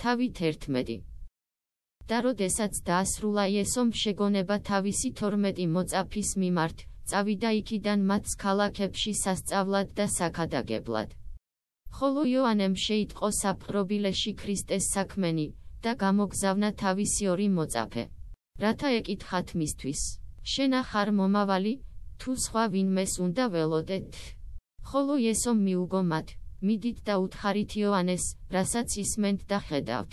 თავით ერთმეტი. და როდესაც დაასრულა იესომ შეგონება თავისი 12 მოწაფის მიმართ, წავიდა იქიდან მათ ქალაქებში სასწავლად და საქადაგებლად. ხოლო იოანემ შეიტყო საპყრობილეში ქრისტეს საქმენი და გამოგზავნა თავისი ორი მოწაფე. რათა ეკითხათ მისთვის: შენა ხარ მომავალი, თუ სხვა ვინმეს უნდა ველოდეთ? ხოლო იესომ მიუგო მათ: მიდით და უთხარით იოანეს, რასაც ისმენთ და ხედავთ.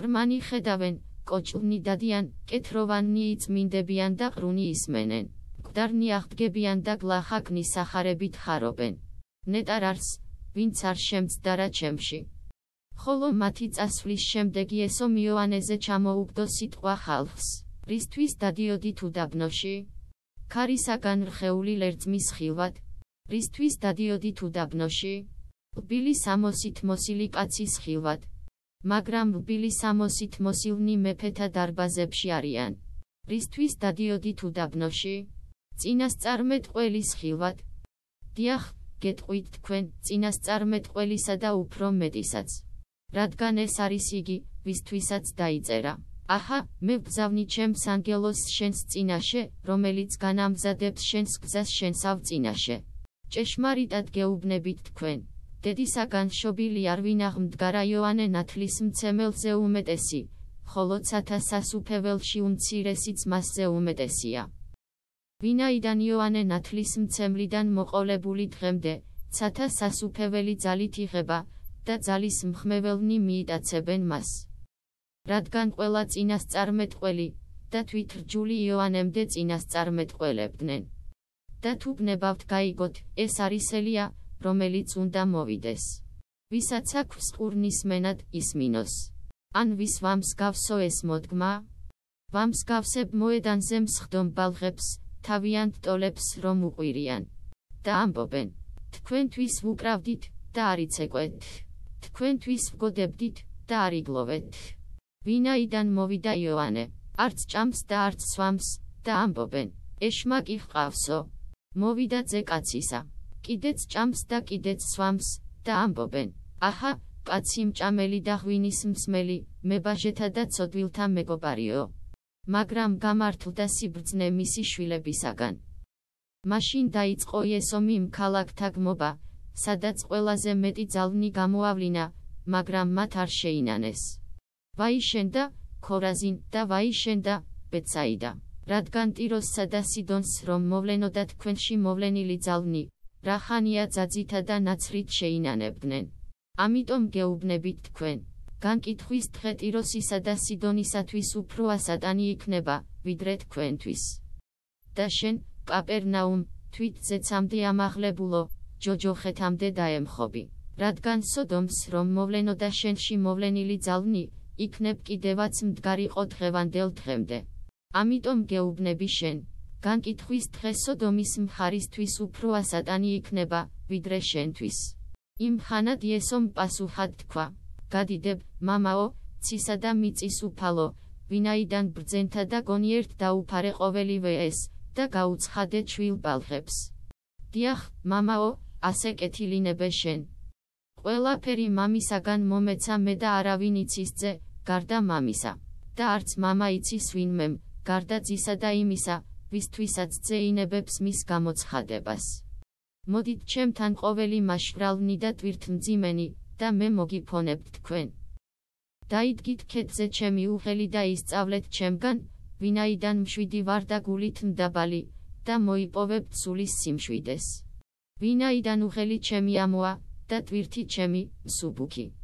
ბრმანი ხედავენ, კოჭლნი დადიან, კეთროვანი იწმინდებიან და ყრუნი ისმენენ. გვდარნი აღდგებიან და გლახაკნი სახარებით ხარობენ. ნეტარ არს, ვინც არ შემცდარა ჩემში. ხოლო მათი წასვლის შემდეგ იესომ იოანეზე ჩამოუგდო სიტყვა ხალხს. რისთვის დადიოდით უდაბნოში? ქარისაგან რხეული ლერწმის ხილვად. რისთვის დადიოდით უდაბნოში? ბილი სამოსით მოსილი კაცის ხილვად. მაგრამ ბილი სამოსით მოსილნი მეფეთა დარბაზებში არიან. რისთვის დადიოდით უდაბნოში? წინასწარმეტყველის ხილვად. დიახ, გეტყვით თქვენ, წინასწარმეტყველისა და უფრო მეტისაც. რადგან ეს არის იგი, ვისთვისაც დაიწერა. აჰა, მე ვგზავნი ჩემს ანგელოს შენს წინაშე, რომელიც განამზადებს შენს გზას შენსავ წინაშე. ჭეშმარიტად გეუბნებით თქვენ, დედისაგან შობილი არ ვინაღმდგარა იოანე ნათლისმცემელზე უმეტესი, ხოლო ცათა სასუფეველში უმცირესიც მასზე უმეტესია. ვინაიდან იოანე ნათლისმცემლიდან მოყოლებული დღემდე, ცათა სასუფეველი ძალით იღება და ძალის მხმეველნი მიიტაცებენ მას. რადგან ყველა წინასწარმეტყველი და თვითრჯული იოანემდე წინასწარმეტყველებდნენ. და თუ გნებავთ გაიგოთ, ეს არის ელია, რომელიც უნდა მოვიდეს. ვისაც აქვს ყურნის მენად ისმინოს. ან ვის ვამსგავსო ეს მოდგმა? ვამსგავსებ მოედანზე მსხდომ ბალღებს, თავიანთ ტოლებს რომ უყვირიან. და ამბობენ, თქვენთვის ვუკრავდით და არიცეკვეთ. თქვენთვის ვგოდებდით და არიგლოვეთ. ვინაიდან მოვიდა იოანე, არც ჭამს და არც სვამს და ამბობენ, ეშმა კი ჰყავსო. მოვიდა ძე კაცისა. კიდეც ჭამს და კიდეც სვამს და ამბობენ: აჰა, კაცი მჭამელი და ღვინის მსმელი, მებაჟეთა და ცოდვილთა მეგობარიო. მაგრამ გამართლდა სიბრძნე მისი შვილებისაგან. მაშინ დაიწყო იესომი იმ ქალაქთა გმობა, სადაც ყველაზე მეტი ძალნი გამოავლინა, მაგრამ მათ არ შეინანეს. ვაიშენდა ქორაზინ და ვაიშენდა ბეცაიდა. რადგან ტიროსსა და სიდონს რომ მოვლენოდა თქვენში მოვლენილი ძალნი, რახანია ძაძითა და ნაცრით შეინანებდნენ. ამიტომ გეუბნებით თქვენ, განკითხვის დღე ტიროსისა და სიდონისათვის უფრო ასატანი იქნება, ვიდრე თქვენთვის. და შენ, კაპერნაუმ, თვით ზეცამდე ამაღლებულო, ჯოჯოხეთამდე დაემხობი. რადგან სოდომს რომ მოვლენოდა შენში მოვლენილი ძალნი, იქნებ კიდევაც მდგარიყო დღევანდელ დღემდე. ამიტომ გეუბნები შენ, განკითხვის დღე სოდომის მხარისთვის უფრო ასატანი იქნება, ვიდრე შენთვის. იმ ხანად იესომ პასუხად თქვა: გადიდებ, მამაო, ცისა და მიწის უფალო, ვინაიდან ბრძენთა და გონიერთ დაუფარე ყოველივე ეს და გაუცხადე ჩვილ ბალღებს. დიახ, მამაო, ასე კეთილინებე შენ. ყველაფერი მამისაგან მომეცა მე და არავინ იცის ძე, გარდა მამისა. და არც მამა იცის ვინმემ, გარდა ძისა და იმისა, ვისთვისაც წეინებებს მის გამოცხადებას. მოდით ჩემთან ყოველი მაშვრალნი და ტვირთმძიმენი და მე მოგიფონებთ თქვენ. დაიდგით ქეთზე ჩემი უღელი და ისწავლეთ ჩემგან, ვინაიდან მშვიდი ვარ და გულით მდაბალი და მოიპოვებთ სულის სიმშვიდეს. ვინაიდან უღელი ჩემი ამოა და ტვირთი ჩემი სუბუქი.